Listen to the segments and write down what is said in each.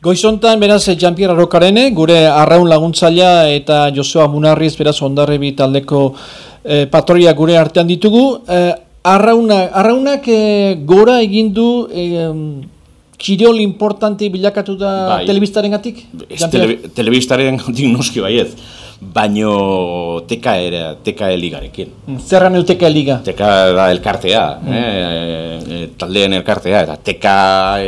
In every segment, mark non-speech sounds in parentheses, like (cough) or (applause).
Goizontan, beraz, Jean-Pierre Arrokarene, gure arraun laguntzailea eta Josua Munarriz, beraz, ondarrebi taldeko eh, patroia gure artean ditugu. Eh, arrauna, arraunak eh, gora egindu eh, kirol importante bilakatu da bai. telebistaren gatik? Tele, telebistaren gatik noski baiet baino teka era teka ligarekin. Mm, Zerran el teka liga? Teka da elkartea, mm. eh, e, taldeen elkartea eta teka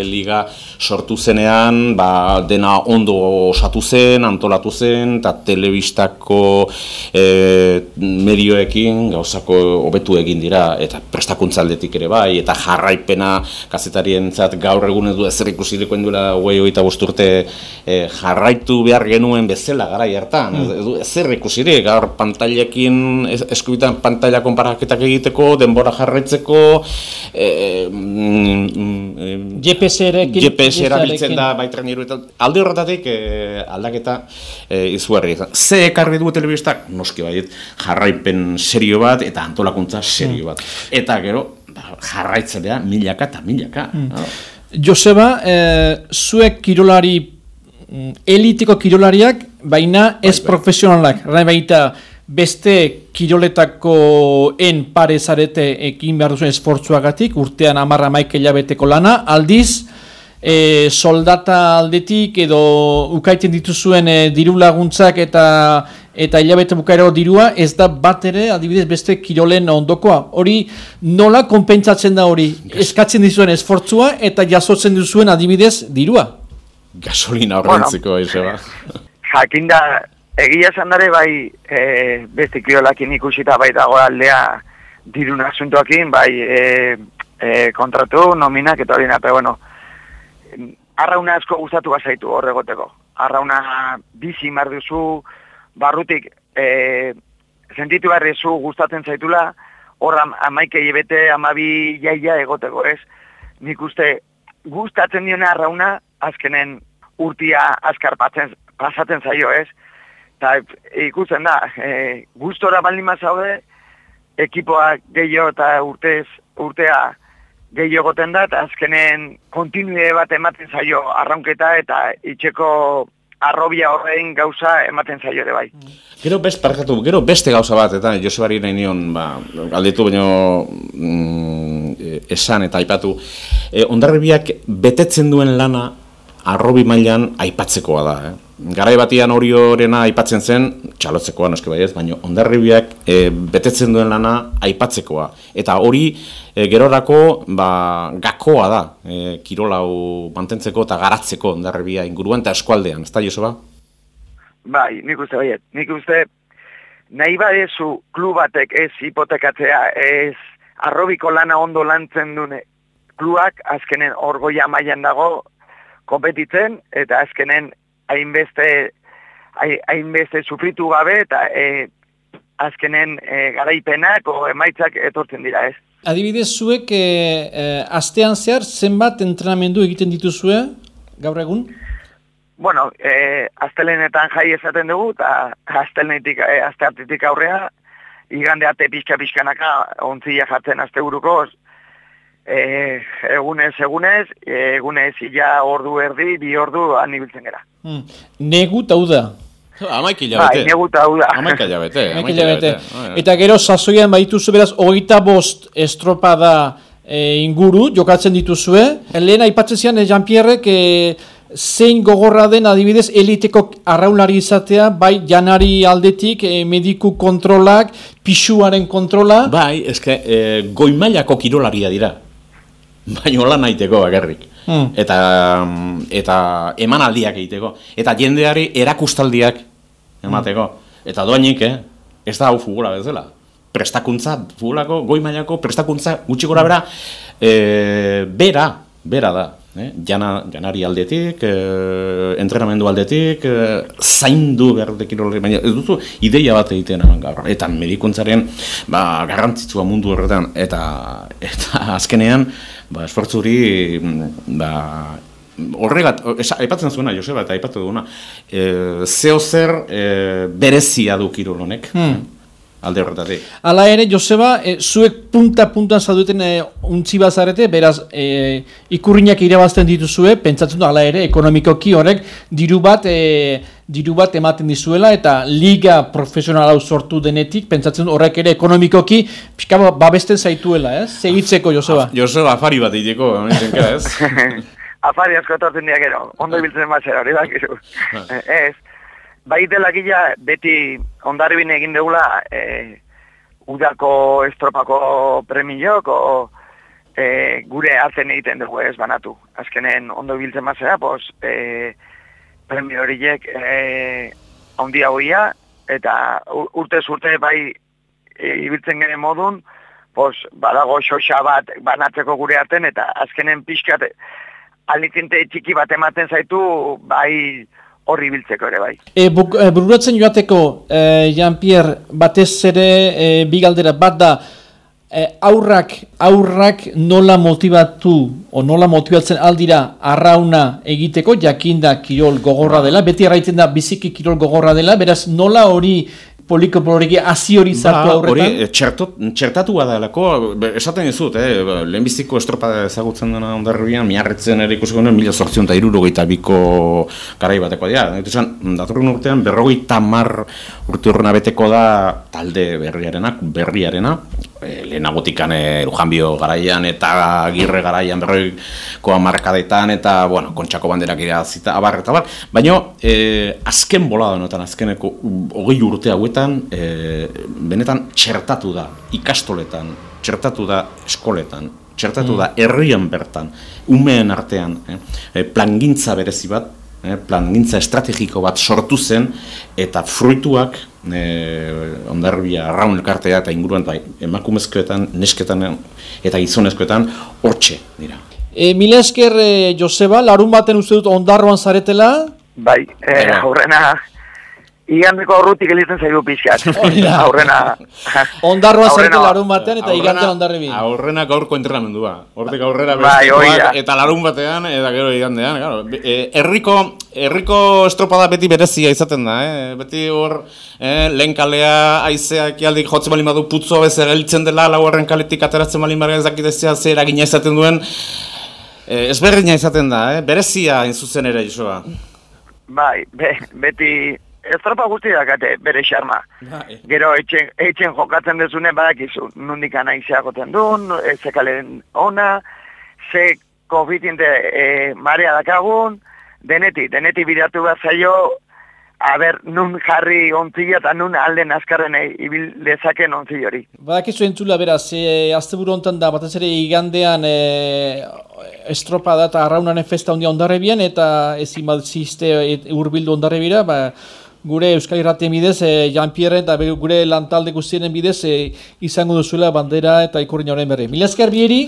liga sortu zenean, ba, dena ondo osatu zen, antolatu zen eta telebistako e, medioekin gauzako hobetu egin dira eta prestakuntza aldetik ere bai eta jarraipena kazetarientzat gaur egun edu ezer ikusi dekoen duela hogei eta urte e, jarraitu behar genuen bezala gara hartan, mm zer ikusiri, gaur pantailekin, eskubitan pantaila konparaketak egiteko, denbora jarraitzeko, e, mm, GPS-erekin, GPS erabiltzen da baitren iruetan. Alde horretatik e, aldaketa e, izugarri. Ze ekarri du telebistak? Noski baiet, jarraipen serio bat eta antolakuntza serio bat. Eta gero, ba, jarraitzea milaka eta milaka. Mm. Joseba, e, zuek kirolari Mm, elitiko kirolariak, baina ez bai, bai. profesionalak. Rai baita beste kiroletako en pare zarete ekin behar duzuen esfortzuagatik, urtean amarra maik hilabeteko lana, aldiz, e, soldata aldetik edo ukaiten dituzuen e, diru laguntzak eta eta hilabete bukaero dirua, ez da bat ere, adibidez, beste kirolen ondokoa. Hori nola konpentsatzen da hori? Eskatzen dizuen esfortzua eta jasotzen duzuen adibidez dirua? gasolina horrentziko bueno, Jakinda, egia esan dare bai e, beste kiolakin ikusita bai dago aldea dirun asuntoakin, bai e, e, kontratu, nominak eta hori nape, bueno, arrauna asko gustatu bazaitu horregoteko. Arrauna bizi mar duzu, barrutik e, sentitu barri zu gustatzen zaitula, horra amaike ebete amabi jaia egoteko, ez? Nik uste gustatzen diona arrauna, azkenen urtia azkar pasatzen zaio, ez? Eta ikusten da, e, gustora baldin mazaude, ekipoa gehiago eta urtez, urtea gehiago goten da, eta azkenen kontinue bat ematen zaio arraunketa eta itxeko arrobia horrein gauza ematen zaio ere bai. Gero best, parkatu, gero beste gauza bat, eta Josebari nahi nion, ba, alditu baino mm, esan eta aipatu, e, ondarribiak betetzen duen lana arrobi mailan aipatzekoa da. Eh? Garai batian hori horrena aipatzen zen, txalotzekoa noski baiez, baina ondarribiak e, betetzen duen lana aipatzekoa. Eta hori e, gerorako ba, gakoa da, e, kirolau mantentzeko eta garatzeko ondarribia inguruan eta eskualdean, ez da Joseba? Bai, nik uste baiet, nik uste nahi badezu klubatek ez hipotekatzea, ez arrobiko lana ondo lantzen dune klubak, azkenen orgoia mailan dago, kompetitzen, eta azkenen hainbeste hainbeste sufritu gabe, eta e, azkenen e, garaipenak o emaitzak etortzen dira, ez? Adibidez, zuek e, e, astean zehar zenbat entrenamendu egiten dituzue gaur egun? Bueno, e, astelenetan jai esaten dugu, eta astelenetik, e, aste aurrea, igande ate pixka-pixkanaka, ontzia jartzen aste e, egunez, egunez, egunez ila ordu erdi, bi ordu anibiltzen gara. Hmm. Negu tau da? Amaik hilabete. Bai, negu tau da. Amaik hilabete. Amaik hilabete. Eta gero, sasoian baituzu beraz, hogeita bost estropada e, inguru, jokatzen dituzue. Lehen aipatzen zian, e, Jean-Pierre, zein gogorra den adibidez eliteko arraunari izatea, bai janari aldetik, e, mediku kontrolak, pisuaren kontrola. Bai, ezke, e, goimailako kirolaria dira baino lan naiteko bakarrik. Hmm. Eta, eta emanaldiak egiteko. Eta jendeari erakustaldiak emateko. Eta doainik, eh? ez da hau fugura bezala. Prestakuntza, fugurako, goi mailako, prestakuntza, gutxi gora bera, e, bera, bera da. Eh? Jana, janari aldetik, e, entrenamendu aldetik, e, zaindu behar dekin baina ez duzu ideia bat egiten gaur. Eta medikuntzaren ba, garrantzitsua mundu horretan, eta, eta azkenean, ba, esfortzuri, ba, horregat, aipatzen zuena, Joseba, eta aipatu duguna, e, zeo zer e, berezia du kirolonek. Hmm. Alde horretatik. Hala ere, Joseba, e, zuek punta-puntan zaudeten e, untzi bazarete, beraz, e, ikurriñak irabazten dituzue, pentsatzen du, hala ere, ekonomikoki horrek, diru bat, e, diru bat ematen dizuela, eta liga profesional hau sortu denetik, pentsatzen du, horrek ere, ekonomikoki, pixka babesten zaituela, ez? Segitzeko, Joseba. Ah, Joseba, afari bat egiteko, ez? (laughs) afari asko etortzen dira gero, ondo ibiltzen mazera, hori dakizu. ez, bai dela gila, beti ondarribin egin dugula, e, udako estropako premiok, o e, gure hartzen egiten dugu ez banatu. Azkenen ondo ibiltzen mazera, pos, e, premio horiek e, ondia hoia, eta urte urte bai e, ibiltzen gene modun, pos, badago xoxa bat banatzeko gure arten, eta azkenen pixkat alitinte txiki bat ematen zaitu, bai horri biltzeko ere bai. E, buk, e, bururatzen joateko, e, Jean-Pierre, batez ere e, bigaldera bat da, e, aurrak, aurrak nola motivatu, o nola motibatzen aldira arrauna egiteko, jakinda kirol gogorra dela, beti arraitzen da biziki kirol gogorra dela, beraz nola hori poliko poloriki hasi hori zartu ba, aurretan? Hori, eh, txertatu badalako, esaten dizut, eh, ba, lehenbiziko estropa ezagutzen dena ondarrubian, miarretzen ere ikusiko nuen, mila sortzion eta irurogeita biko garai bateko dira. datorren urtean, berrogeita mar urte horrena beteko da talde berriarena, berriarena, e, lehenagotikan e, Lujanbio garaian eta Agirre garaian berroikoa markadetan eta, bueno, kontxako banderak irazita, abar eta bar. Baina, e, azken bola da azkeneko hogei urte hauetan, e, benetan txertatu da ikastoletan, txertatu da eskoletan, txertatu da mm. herrian bertan, umeen artean, eh? plangintza berezi bat, eh, plangintza estrategiko bat sortu zen, eta fruituak e, ondarribia arraun elkartea eta inguruan bai, emakumezkoetan, nesketan eta gizonezkoetan hortxe dira. E, Mila esker, e, Joseba, larun baten uste dut ondarroan zaretela? Bai, e, aurrena igandeko aurrutik elitzen zaigu pixkat. (laughs) aurrena. (laughs) Ondarroa zertu larun batean eta igande ondarri bi. Aurrena gaurko entrenamendua. Hortik aurrera bai, eta larun batean eta gero igandean. Claro. E, erriko, erriko estropada beti berezia izaten da. Eh? Beti hor eh, lehen kalea aizeak aldik jotzen bali badu putzo bez egeltzen dela lau horren kaletik ateratzen bali marra ezakidezia zer agina izaten duen. Eh, ezberdina izaten da, eh? berezia inzuzen ere, Josua. Bai, be, beti estropa guzti dakate bere xarma. Bai. Gero etxen, etxen jokatzen dezune badakizu, nundik anaizea goten duen, e, ze kalen ona, ze COVID-19 e, marea dakagun, deneti, deneti bidatu bat zaio, a ber, nun jarri ontzila eta nun alden azkarren ibil dezaken ontzi hori. Badakizu entzula beraz, e, azte buru da, batez ere igandean e, estropa da eta arraunaren festa ondia ondarrebian, eta ez imalziste e, urbildu ondarrebira, ba, gure Euskal Irratien bidez, e, Jan Pierre eta gure lantalde guztienen bidez e, izango duzuela bandera eta ikurri horren berri. Mila esker bieri?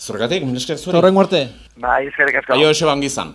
Zurgatik, mila esker zuri. Zorren guarte. Bai, eskerrik asko. Aio, ese bangizan.